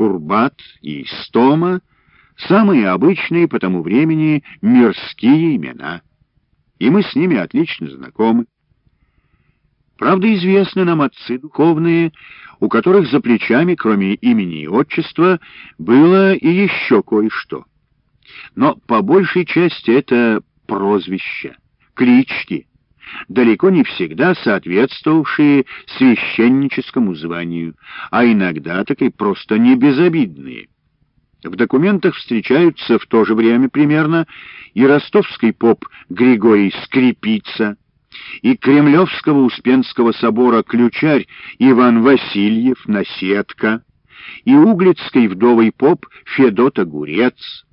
Курбат и Стома — самые обычные по тому времени мирские имена. И мы с ними отлично знакомы. Правда, известны нам отцы духовные, у которых за плечами, кроме имени и отчества, было и еще кое-что. Но по большей части это прозвища, клички, далеко не всегда соответствовавшие священническому званию, а иногда так и просто не безобидные. В документах встречаются в то же время примерно и ростовский поп Григорий Скрипица, и Кремлевского Успенского собора ключарь Иван Васильев Наседка, и углицкий вдовый поп Федот Огурец,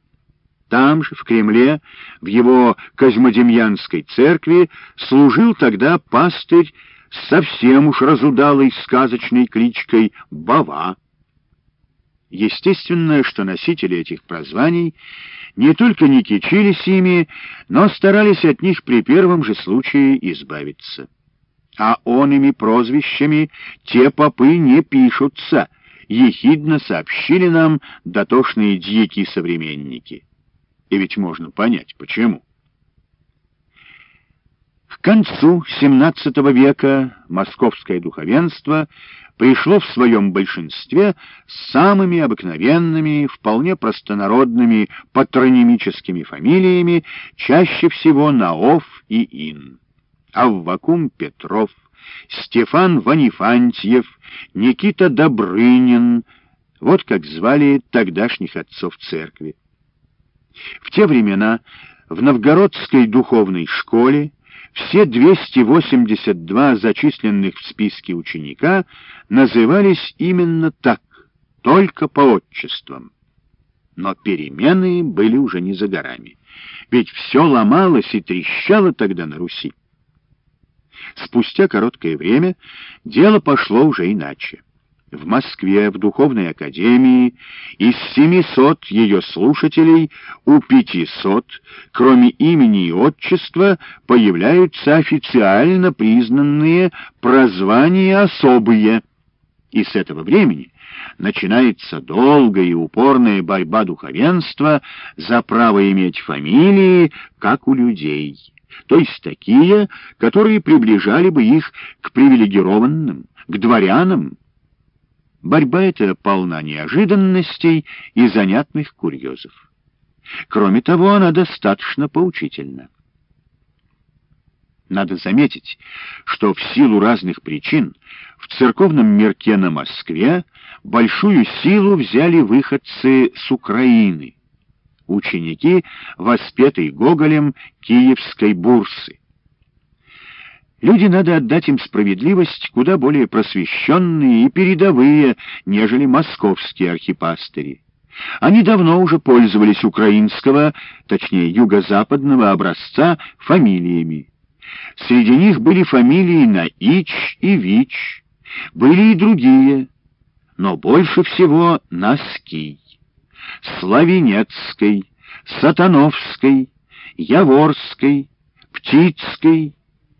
там же, в Кремле, в его Козьмодемьянской церкви, служил тогда пастырь совсем уж разудалой сказочной кличкой Бава. Естественно, что носители этих прозваний не только не кичились ими, но старались от них при первом же случае избавиться. А онными прозвищами те попы не пишутся, ехидно сообщили нам дотошные дьяки-современники. И ведь можно понять, почему. К концу XVII века московское духовенство пришло в своем большинстве с самыми обыкновенными, вполне простонародными патронимическими фамилиями, чаще всего Наов и Ин. Аввакум Петров, Стефан Ванифантьев, Никита Добрынин — вот как звали тогдашних отцов церкви. В те времена в Новгородской духовной школе все 282 зачисленных в списке ученика назывались именно так, только по отчествам. Но перемены были уже не за горами, ведь все ломалось и трещало тогда на Руси. Спустя короткое время дело пошло уже иначе в Москве, в Духовной Академии, из 700 ее слушателей у 500, кроме имени и отчества, появляются официально признанные прозвания особые. И с этого времени начинается долгая и упорная борьба духовенства за право иметь фамилии, как у людей, то есть такие, которые приближали бы их к привилегированным, к дворянам, Борьба эта полна неожиданностей и занятных курьезов. Кроме того, она достаточно поучительна. Надо заметить, что в силу разных причин в церковном мирке на Москве большую силу взяли выходцы с Украины, ученики, воспетые Гоголем Киевской бурсы. Люди, надо отдать им справедливость, куда более просвещенные и передовые, нежели московские архипастыри. Они давно уже пользовались украинского, точнее юго-западного образца фамилиями. Среди них были фамилии на Ич и Вич, были и другие, но больше всего на Ский, Славенецкой, Сатановской, Яворской, Птицкой,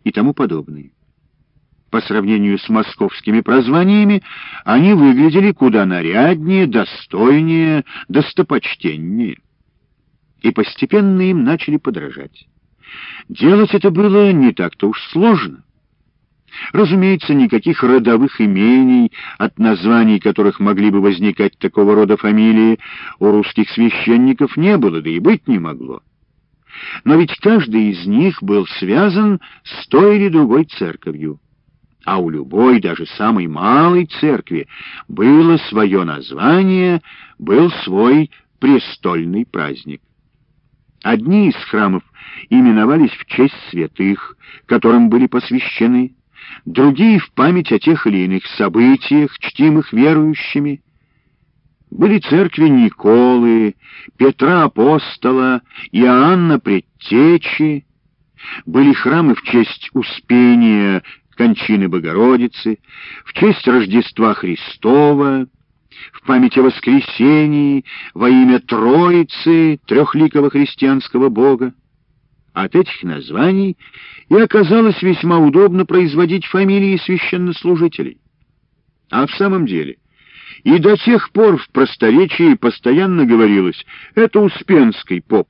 и тому подобные. По сравнению с московскими прозваниями, они выглядели куда наряднее, достойнее, достопочтеннее. И постепенно им начали подражать. Делать это было не так-то уж сложно. Разумеется, никаких родовых имений, от названий которых могли бы возникать такого рода фамилии, у русских священников не было, да и быть не могло. Но ведь каждый из них был связан с той или другой церковью. А у любой, даже самой малой церкви, было свое название, был свой престольный праздник. Одни из храмов именовались в честь святых, которым были посвящены, другие — в память о тех или иных событиях, чтимых верующими — были церкви Николы, Петра Апостола, Иоанна Предтечи, были храмы в честь Успения, кончины Богородицы, в честь Рождества Христова, в память о воскресении, во имя Троицы, трехликого христианского Бога. От этих названий и оказалось весьма удобно производить фамилии священнослужителей. А в самом деле — И до тех пор в просторечии постоянно говорилось «это Успенский поп».